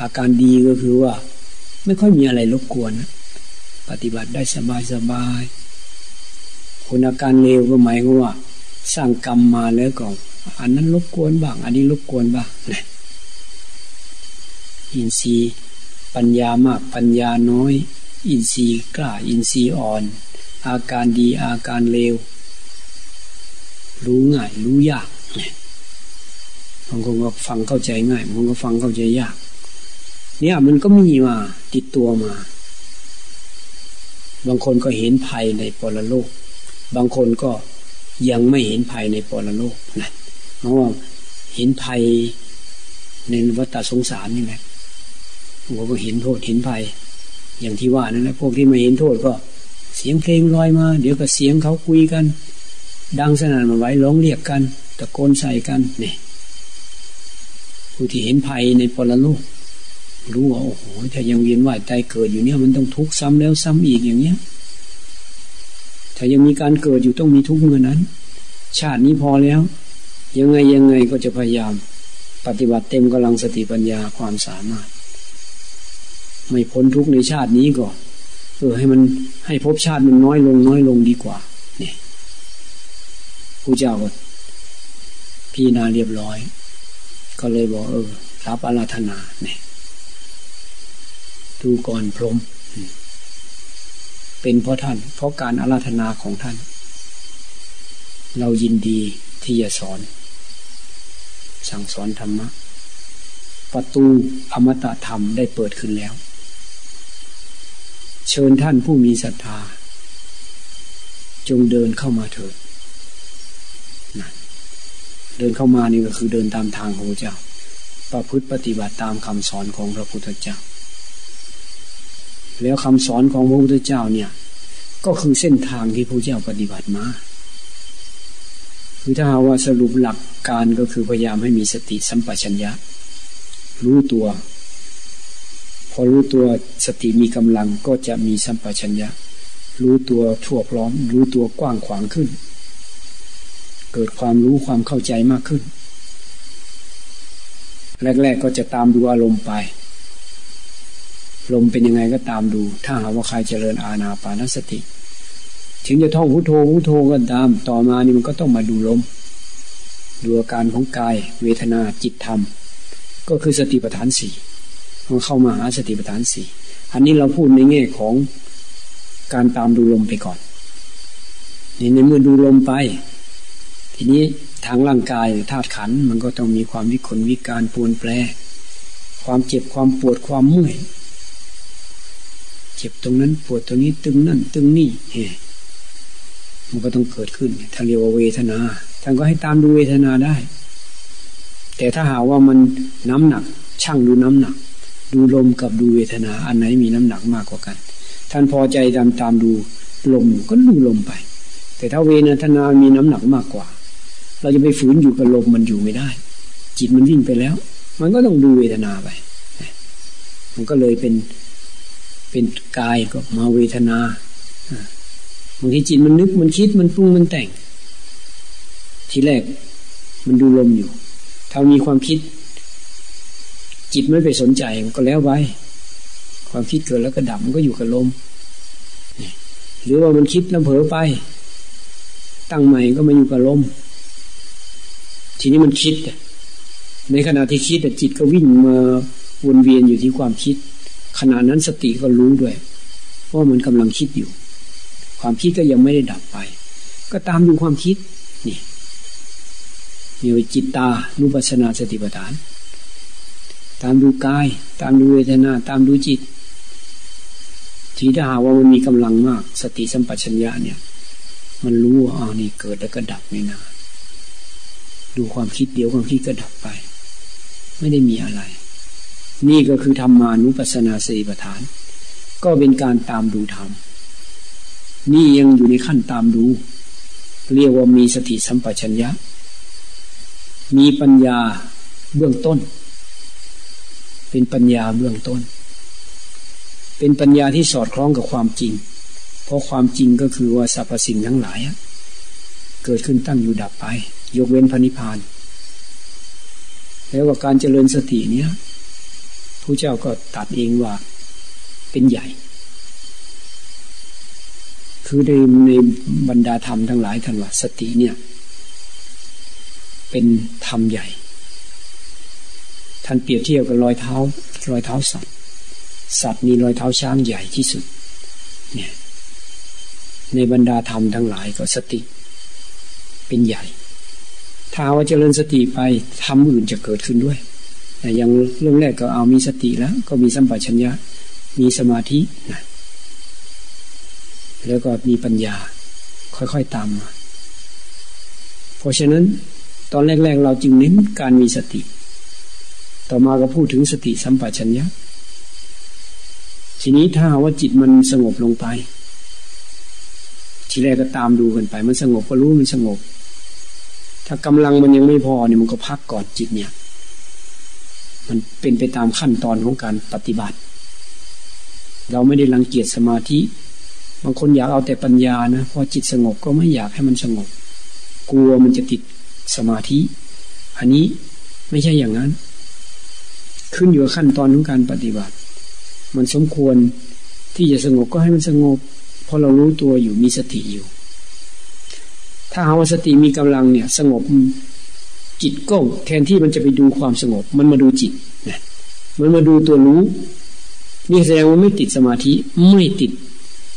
อาการดีก็คือว่า ไม่ค่อยมีอะไรรบกวนปฏิบัติได้สบายสบายคนอาการเลวก็หมายว่า สร้างกรรมมาแล้วก็อันนั้นรบกวนบ้าง อันนี้รบกวนบ้างนะอินทรีย์ปัญญามากปัญญาน้อย อินทรีย์กล้าอินทรีย์อ่อน อาการดีอาการเลว รู้ง่ายรู้ยากบางคนก็ฟังเข้าใจง่ายบางคนก็ฟังเข้าใจยาก เนี่ยมันก็มีมาติดตัวมา บางคนก็เห็นภัยในปรโลก บางคนก็ ยังไม่เห็นภัยในปรโลกนะเพราะว่าเห็นภัยในวัฏสงสารนี่แหละบางคนก็เห็นโทษเห็นภัย อย่างที่ว่านั่นแหละพวกที่ไม่เห็นโทษก็ เสียงเพลงลอยมา เดี๋ยวก็เสียงเขาคุยกัน ดังสนั่นมาไว้ร้องเรียกกัน ตะโกนใส่กันเนี่ยผู้ที่เห็นภัยในปรโลกรู้ว่าโอ้โหถ้ายังเวียนว่ายใจเกิดอยู่เนี่ยมันต้องทุกข์ซ้ำแล้วซ้ำอีกอย่างเนี้ย ถ้ายังมีการเกิดอยู่ต้องมีทุกเมื่อนั้น ชาตินี้พอแล้ว ยังไงยังไงก็จะพยายาม ปฏิบัติเต็มกำลังสติปัญญาความสามารถ ไม่พ้นทุกในชาตินี้ก่อนเออให้มันให้ภพชาติมันน้อยลงน้อยลงดีกว่า เนี่ยผู้เจ้าก็พี่นาเรียบร้อย ก็เลยบอกเออ รับอาราธนาเนี่ยดูก่อนพรม เป็นเพราะท่าน เพราะการอาราธนาของท่าน เรายินดีที่จะสอน สั่งสอนธรรมะ ประตูอมตะธรรมได้เปิดขึ้นแล้ว เชิญท่านผู้มีศรัทธา จงเดินเข้ามาเถิดเดินเข้ามานี่ก็คือเดินตามทางของพระเจ้า ประพฤติปฏิบัติตามคำสอนของพระพุทธเจ้า แล้วคำสอนของพระพุทธเจ้าเนี่ย ก็คือเส้นทางที่พระเจ้าปฏิบัติมาคือถ้าว่าสรุปหลักการก็คือพยายามให้มีสติสัมปชัญญะ รู้ตัว พอรู้ตัวสติมีกำลังก็จะมีสัมปชัญญะ รู้ตัวทั่วพร้อม รู้ตัวกว้างขวางขึ้น เกิดความรู้ความเข้าใจมากขึ้น แรก ๆก็จะตามดูอารมณ์ไป ลมเป็นยังไงก็ตามดู ถ้าหาว่าใครเจริญอาณาปานสติ ถึงจะท่องพุโทโธพุโทโธก็ตาม ต่อมานี่มันก็ต้องมาดูลม ดูอาการของกาย เวทนาจิตธรรม ก็คือสติปัฏฐานสี่มันเข้ามาหาสติปัฏฐานสี่อันนี้เราพูดในแง่ของการตามดูลมไปก่อนนี่ในเมื่อดูลมไป ทีนี้ทางร่างกายธาตุขันมันก็ต้องมีความวิขนวิการปวนแปร ความเจ็บความปวดความเมื่อย เจ็บตรงนั้นปวดตรงนี้ตึงนั่น ตึงนี่เฮ้มันก็ต้องเกิดขึ้นถ้านเรียกว่าเวทนาท่านก็ให้ตามดูเวทนาได้ แต่ถ้าหาว่ามันน้ำหนัก ช่างดูน้ำหนัก ดูลมกับดูเวทนา อันไหนมีน้ำหนักมากกว่ากัน ท่านพอใจตามตามดูลมก็ดูลมไป แต่ถ้าเวทนามีน้ำหนักมากกว่า เราจะไปฝืนอยู่กับลมมันอยู่ไม่ได้ จิตมันวิ่งไปแล้ว มันก็ต้องดูเวทนาไป มันก็เลยเป็น เป็นกายก็มาเวทนาบางทีจิตมันนึกมันคิดมันปรุงมันแต่ง ทีแรกมันดูลมอยู่ ถ้ามีความคิด จิตไม่ไปสนใจมันก็แล้วไปความคิดเกิดแล้วก็ดับมันก็อยู่กับลมหรือว่ามันคิดแล้วเผลอไป ตั้งใหม่ก็มาอยู่กับลม ทีนี้มันคิด ในขณะที่คิดจิตก็วิ่งมาวนเวียนอยู่ที่ความคิด ขณะนั้นสติก็รู้ด้วยว่ามันกำลังคิดอยู่ ความคิดก็ยังไม่ได้ดับไป ก็ตามดูความคิดนี่มีจิตตานุปัสนาสติปัฏฐาน ตามดูกาย ตามดูเวทนา ตามดูจิตทีถ้าหาว่ามันมีกำลังมาก สติสัมปชัญญะเนี่ย มันรู้ว่าอ๋อนี่เกิดแล้วก็ดับไม่นานดูความคิดเดียวความคิดก็ดับไป ไม่ได้มีอะไร นี่ก็คือธรรมานุปัสสนาสติปัฏฐาน ก็เป็นการตามดูธรรม นี่ยังอยู่ในขั้นตามดู เรียกว่ามีสติสัมปชัญญะ มีปัญญาเบื้องต้น เป็นปัญญาเบื้องต้น เป็นปัญญาที่สอดคล้องกับความจริง เพราะความจริงก็คือว่าสรรพสิ่งทั้งหลาย เกิดขึ้นตั้งอยู่ดับไป ยกเว้นพระนิพพาน แล้วว่าการเจริญสติเนี้ย ผู้เจ้าก็ตัดเองว่าเป็นใหญ่ คือในในบรรดาธรรมทั้งหลายท่านว่าสติเนี่ย เป็นธรรมใหญ่ ท่านเปรียบเทียบกับรอยเท้ารอยเท้าสัตว์ สัตว์มีรอยเท้าช้างใหญ่ที่สุด เนี่ย ในบรรดาธรรมทั้งหลายก็สติ เป็นใหญ่ ถ้าว่าเจริญสติไปทำอื่นจะเกิดขึ้นด้วย แต่ย่างเรื่องแรกก็เอามีสติแล้ว ก็มีสัมปชัญญะ มีสมาธินะแล้วก็มีปัญญา ค่อยๆตามมาเพราะฉะนั้นตอนแรกๆ เราจึงเน้นการมีสติ ต่อมาก็พูดถึงสติสัมปชัญญะ ทีนี้ถ้าว่าจิตมันสงบลงไป ทีแรกก็ตามดูกันไป มันสงบก็รู้มันสงบ ถ้ากำลังมันยังไม่พอเนี่ยมันก็พักก่อนจิตเนี่ย มันเป็นไปตามขั้นตอนของการปฏิบัติ เราไม่ได้รังเกียจสมาธิ บางคนอยากเอาแต่ปัญญานะ พอจิตสงบก็ไม่อยากให้มันสงบ กลัวมันจะติดสมาธิ อันนี้ไม่ใช่อย่างนั้น ขึ้นอยู่กับขั้นตอนของการปฏิบัติ มันสมควรที่จะสงบก็ให้มันสงบ เพราะเรารู้ตัวอยู่มีสติอยู่ ถ้าหาว่าสติมีกำลังเนี่ย สงบ จิตก็แทนที่มันจะไปดูความสงบ มันมาดูจิตนะมันมาดูตัวรู้ นี่แสดงว่าไม่ติดสมาธิไม่ติด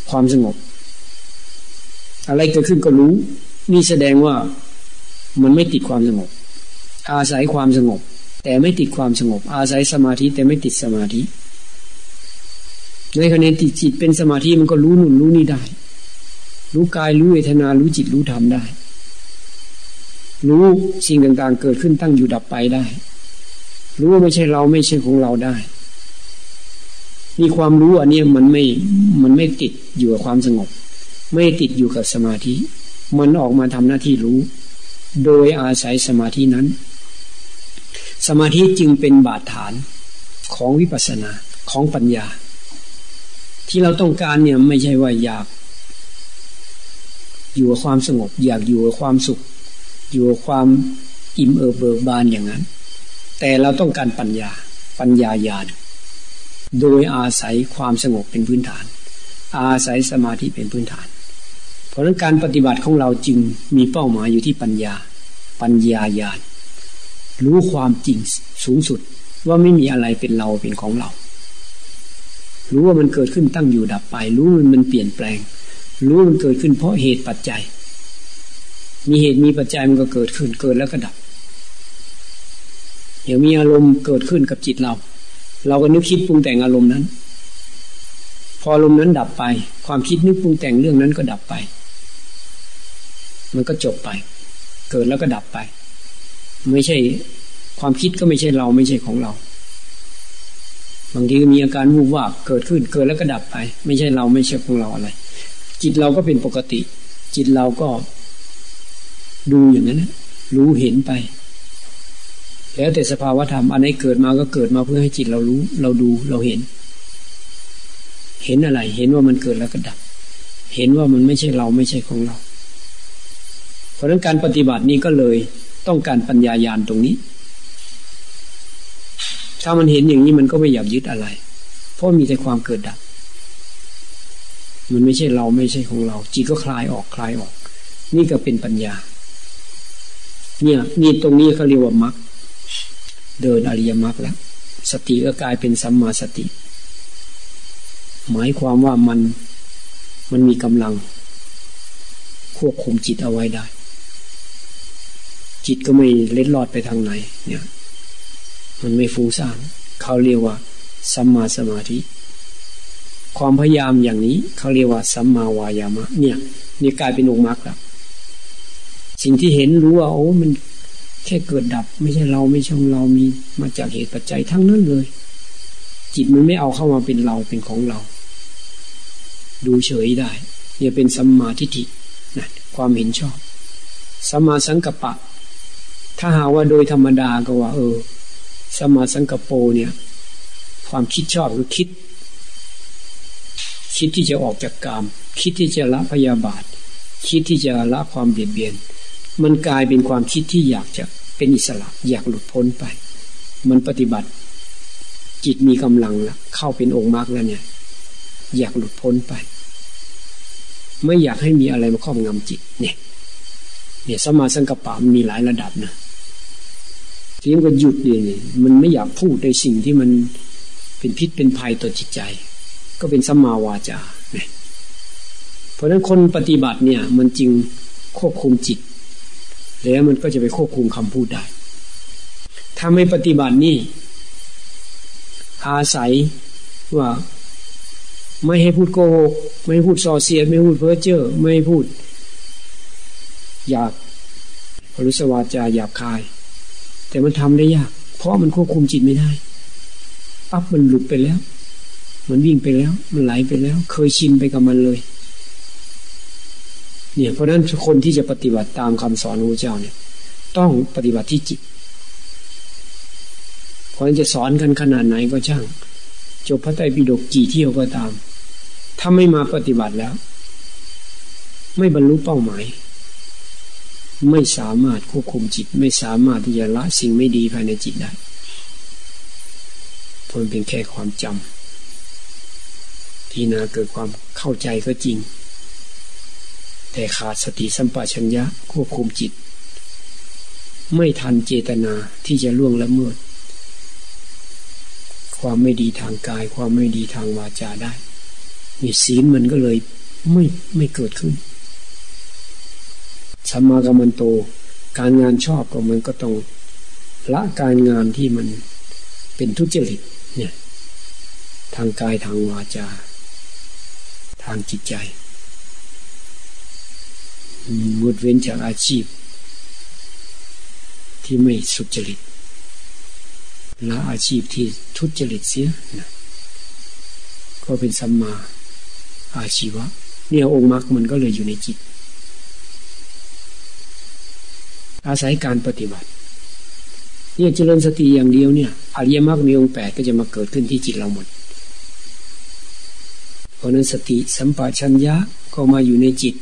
ความสงบ อะไรเกิดขึ้นก็รู้ นี่แสดงว่ามันไม่ติดความสงบ อาศัยความสงบ แต่ไม่ติดความสงบ อาศัยสมาธิแต่ไม่ติดสมาธิในขณะที่จิตเป็นสมาธิมันก็รู้นุ่นรู้นี่ได้ รู้กายรู้เวทนารู้จิตรู้ธรรมได้ รู้สิ่งต่างๆ เกิดขึ้นตั้งอยู่ดับไปได้ รู้ว่าไม่ใช่เราไม่ใช่ของเราได้มีความรู้อันนี้มันไม่ มันไม่ติดอยู่กับความสงบ ไม่ติดอยู่กับสมาธิ มันออกมาทำหน้าที่รู้ โดยอาศัยสมาธินั้น สมาธิจึงเป็นบาดฐานของวิปัสสนาของปัญญา ที่เราต้องการเนี่ยไม่ใช่ว่าอยาก อยู่กับความสงบ อยากอยู่กับความสุข อยู่ความอิ่มเอิบเบิกบานอย่างนั้น แต่เราต้องการปัญญาปัญญาญาณ โดยอาศัยความสงบเป็นพื้นฐาน อาศัยสมาธิเป็นพื้นฐาน เพราะนั้นการปฏิบัติของเราจึงมีเป้าหมายอยู่ที่ปัญญา ปัญญาญาณ รู้ความจริงสูงสุดว่าไม่มีอะไรเป็นเราเป็นของเรา รู้ว่ามันเกิดขึ้นตั้งอยู่ดับไป รู้มันมันเปลี่ยนแปลง รู้มันเกิดขึ้นเพราะเหตุปัจจัย มีเหตุมีปัจจัยมันก็เกิดขึ้น เกิดแล้วก็ดับ เดี๋ยวมีอารมณ์เกิดขึ้นกับจิตเรา เราก็นึกคิดปรุงแต่งอารมณ์นั้น พออารมณ์นั้นดับไป ความคิดนึกปรุงแต่งเรื่องนั้นก็ดับไป มันก็จบไป เกิดแล้วก็ดับไป ไม่ใช่ความคิดก็ไม่ใช่เราไม่ใช่ของเราบางทีก็มีอาการวูบวาบเกิดขึ้นเกิดแล้วก็ดับไป ไม่ใช่เราไม่ใช่ของเราอะไร จิตเราก็เป็นปกติ จิตเราก็ ดูอย่างนั้นรู้เห็นไป แล้วแต่สภาวธรรม อันไหนเกิดมาก็เกิดมาเพื่อให้จิตเรารู้ เราดูเราเห็น เห็นอะไร เห็นว่ามันเกิดแล้วก็ดับ เห็นว่ามันไม่ใช่เราไม่ใช่ของเรา เพราะนั้นการปฏิบัตินี้ก็เลยต้องการปัญญายาณตรงนี้ ถ้ามันเห็นอย่างนี้มันก็ไม่อยากยึดอะไร เพราะมีแต่ความเกิดดับ มันไม่ใช่เราไม่ใช่ของเรา จิตก็คลายออกคลายออก นี่ก็เป็นปัญญา เนี่ยนี่ตรงนี้เขาเรียกว่ามรรคเดินอริยมรรคแล้วสติก็กลายเป็นสัมมาสติ หมายความว่ามันมันมีกำลัง ควบคุมจิตเอาไว้ได้ จิตก็ไม่เล็ดลอดไปทางไหน เนี่ย มันไม่ฟุ้งซ่านเขาเรียกว่าสัมมาสมาธิ ความพยายามอย่างนี้เขาเรียกว่าสัมมาวายามะ เนี่ยนี่กลายเป็นองค์มรรคแล้ว สิ่งที่เห็นรู้ว่าโอ้มันแค่เกิดดับ ไม่ใช่เราไม่ใช่เรามีมาจากเหตุปัจจัยทั้งนั้นเลย จิตมันไม่เอาเข้ามาเป็นเราเป็นของเรา ดูเฉยได้ เนี่ยเป็นสัมมาทิฏฐินะความเห็นชอบสัมมาสังกัปปะ ถ้าหาว่าโดยธรรมดาก็ว่า เออสัมมาสังกโปเนี่ย ความคิดชอบคือคิด คิดที่จะออกจากกาม คิดที่จะละพยาบาท คิดที่จะละความเบียดเบียน มันกลายเป็นความคิดที่อยากจะเป็นอิสระ อยากหลุดพ้นไป มันปฏิบัติ จิตมีกำลังละเข้าเป็นองค์มรรคแล้วเนี่ย อยากหลุดพ้นไป ไม่อยากให้มีอะไรมาครอบงำจิต เนี่ย เนี่ยสมาสังกปะมันมีหลายระดับนะทีนี้ก็หยุดเนี่ยมันไม่อยากพูดในสิ่งที่มันเป็นพิษเป็นภัยต่อจิตใจ ก็เป็นสัมมาวาจาเนี่ยเพราะฉะนั้นคนปฏิบัติเนี่ย มันจึงควบคุมจิต แล้วมันก็จะไปควบคุมคำพูดได้ ถ้าไม่ปฏิบัตินี่ อาศัยว่า ไม่ให้พูดโกหกไม่ให้พูดส่อเสียด ไม่พูดเพ้อเจ้อไม่ให้พูดอยากพรุสวาจาหยาบคาย แต่มันทำได้ยาก เพราะมันควบคุมจิตไม่ได้ปั๊บมันหลุดไปแล้ว มันวิ่งไปแล้ว มันไหลไปแล้ว เคยชินไปกับมันเลย เนี่ยเพราะนั้นคนที่จะปฏิบัติตามคำสอนของพระเจ้าเนี่ย ต้องปฏิบัติที่จิตเพราะนั้นจะสอนกันขนาดไหนก็ช่าง จบพระไตรปิฎกกี่เที่ยวก็ตาม ถ้าไม่มาปฏิบัติแล้ว ไม่บรรลุเป้าหมาย ไม่สามารถควบคุมจิต ไม่สามารถที่จะละสิ่งไม่ดีภายในจิตได้เพราะมันเป็นแค่ความจำที่นาเกิดความเข้าใจก็จริง แต่ขาดสติสัมปชัญญะควบคุมจิต ไม่ทันเจตนาที่จะล่วงละเมิด ความไม่ดีทางกาย ความไม่ดีทางวาจาได้มีศีลมันก็เลยไม่ไม่เกิดขึ้นสัมมากัมมันโต การงานชอบก็มันก็ต้องละการงานที่มันเป็นทุจริตเนี่ย ทางกายทางวาจา ทางจิตใจ งดเว้นจากอาชีพ ที่ไม่สุจริตละอาชีพที่ทุจริตเสียนะก็เป็นสัมมาอาชีวะ เนี่ยองค์มรรคมันก็เลยอยู่ในจิต อาศัยการปฏิบัติ เนี่ยเจริญสติอย่างเดียวเนี่ยอริยมรรคมีองค์แปดก็จะมาเกิดขึ้นที่จิตเราหมด เพราะนั้นสติสัมปชัญญะก็มาอยู่ในจิต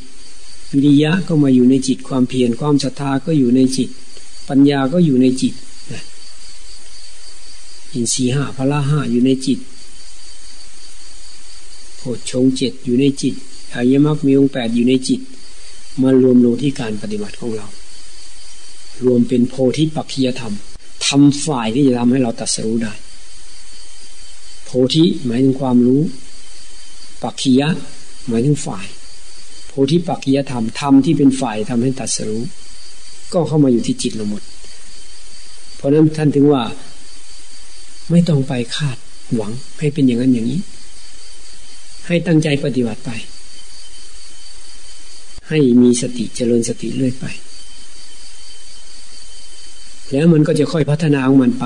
วิริยะก็มาอยู่ในจิตความเพียรความศรัทธาก็อยู่ในจิต ปัญญาก็อยู่ในจิตอินทรีห้าพละห้าอยู่ในจิตโพชงเจ็ดอยู่ในจิตอริยมรรคมีองค์แปดอยู่ในจิต มารวมลงที่การปฏิบัติของเรา รวมเป็นโพธิปักขียธรรมทำฝ่ายที่จะทำให้เราตัดสู้ได้ โพธิหมายถึงความรู้ ปักขียะหมายถึงฝ่าย โพธิปักขียธรรมธรรมที่เป็นฝ่ายทำให้ตัดสรู้ก็เข้ามาอยู่ที่จิตเราหมด เพราะนั้นท่านถึงว่า ไม่ต้องไปคาดหวังให้เป็นอย่างนั้นอย่างนี้ ให้ตั้งใจปฏิบัติไป ให้มีสติเจริญสติเรื่อยไป แล้วมันก็จะค่อยพัฒนาของมันไป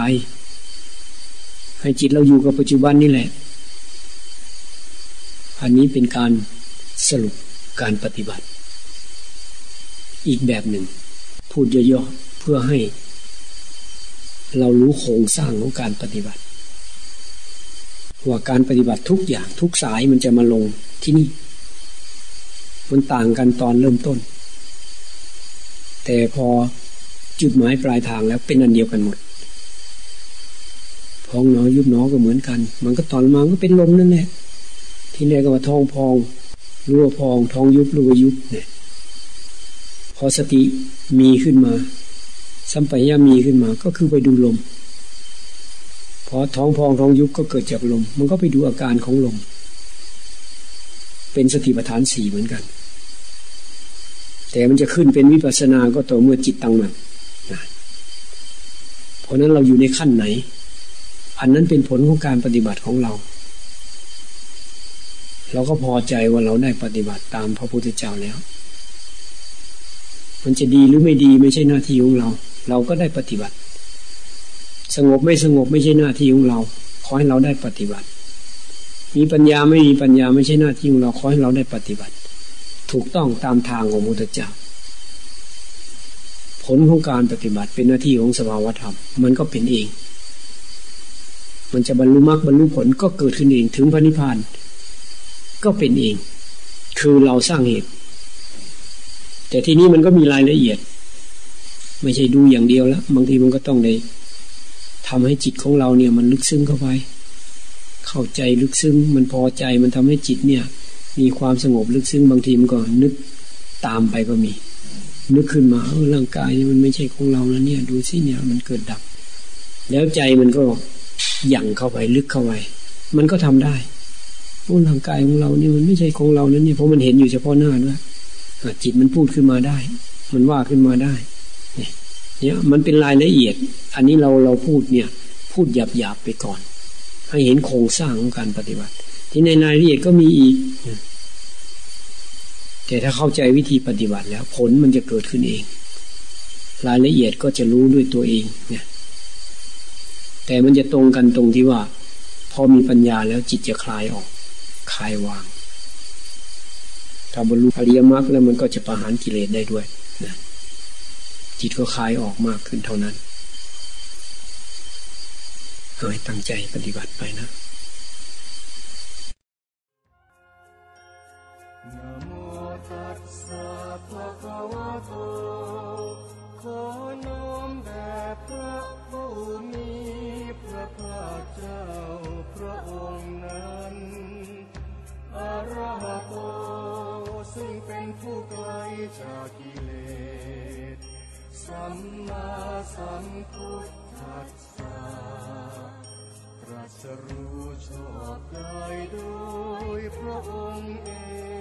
ให้จิตเราอยู่กับปัจจุบันนี่แหละ อันนี้เป็นการสรุป การปฏิบัติ อีกแบบหนึ่ง พูดเย่อๆเพื่อให้ เรารู้โครงสร้างของการปฏิบัติว่าการปฏิบัติทุกอย่างทุกสายมันจะมาลงที่นี่ มันต่างกันตอนเริ่มต้น แต่พอจุดหมายปลายทางแล้วเป็นอันเดียวกันหมดพองหนอยุบหนอก็เหมือนกัน มันก็ตอนมาก็เป็นลมนั่นแหละที่แรกก็ว่าทองพอง รั่วพองท้องยุบรั่วยุบเนี่ยพอสติมีขึ้นมา สัมปยามีขึ้นมา ก็คือไปดูลม พอท้องพองท้องยุบก็เกิดจากลม มันก็ไปดูอาการของลม เป็นสติปัฏฐานสี่เหมือนกัน แต่มันจะขึ้นเป็นวิปัสสนาก็ต่อเมื่อจิตตั้งมั่นเพราะนั้นเราอยู่ในขั้นไหน อันนั้นเป็นผลของการปฏิบัติของเรา เราก็พอใจว่าเราได้ปฏิบัติตามพระพุทธเจ้าแล้ว มันจะดีหรือไม่ดีไม่ใช่หน้าที่ของเรา เราก็ได้ปฏิบัติ สงบไม่สงบไม่ใช่หน้าที่ของเรา ขอให้เราได้ปฏิบัติ มีปัญญาไม่มีปัญญาไม่ใช่หน้าที่ของเราขอให้เราได้ปฏิบัติ ถูกต้องตามทางของพุทธเจ้า ผลของการปฏิบัติเป็นหน้าที่ของสภาวธรรม มันก็เป็นเอง มันจะบรรลุมรรคบรรลุผลก็เกิดขึ้นเองถึงพระนิพพาน ก็เป็นเอง คือเราสร้างเหตุ แต่ทีนี้มันก็มีรายละเอียด ไม่ใช่ดูอย่างเดียวแล้วบางทีมันก็ต้องได้ทำให้จิตของเราเนี่ย มันลึกซึ้งเข้าไป เข้าใจลึกซึ้ง มันพอใจมันทำให้จิตเนี่ย มีความสงบลึกซึ้งบางทีมันก็นึกตามไปก็มี นึกขึ้นมาเออร่างกายนี่มันไม่ใช่ของเราแล้วเนี่ย ดูสิเนี่ย มันเกิดดับ แล้วใจมันก็ยั่งเข้าไปลึกเข้าไป มันก็ทำได้ ร่างกายของเรานี่มันไม่ใช่ของเรานั้นเนี่ยเพราะมันเห็นอยู่เฉพาะหน้าด้วยจิตมันพูดขึ้นมาได้ มันว่าขึ้นมาได้เนี่ยมันเป็นรายละเอียด อันนี้เราเราพูดเนี่ย พูดหยาบหยาบไปก่อน ให้เห็นโครงสร้างของการปฏิบัติ ที่ในรายละเอียดก็มีอีก แต่ถ้าเข้าใจวิธีปฏิบัติแล้ว ผลมันจะเกิดขึ้นเอง รายละเอียดก็จะรู้ด้วยตัวเองเนี่ยแต่มันจะตรงกันตรงที่ว่า พอมีปัญญาแล้วจิตจะคลายออก คลายวาง ถ้าบรรลุอริยมรรคแล้วมันก็จะประหารกิเลสได้ด้วยนะจิตก็คลายออกมากขึ้นเท่านั้นเอาให้ตั้งใจปฏิบัติไปนะ สัมพุทธัสสะตรัสรู้ชอบได้โดยพระองค์เอง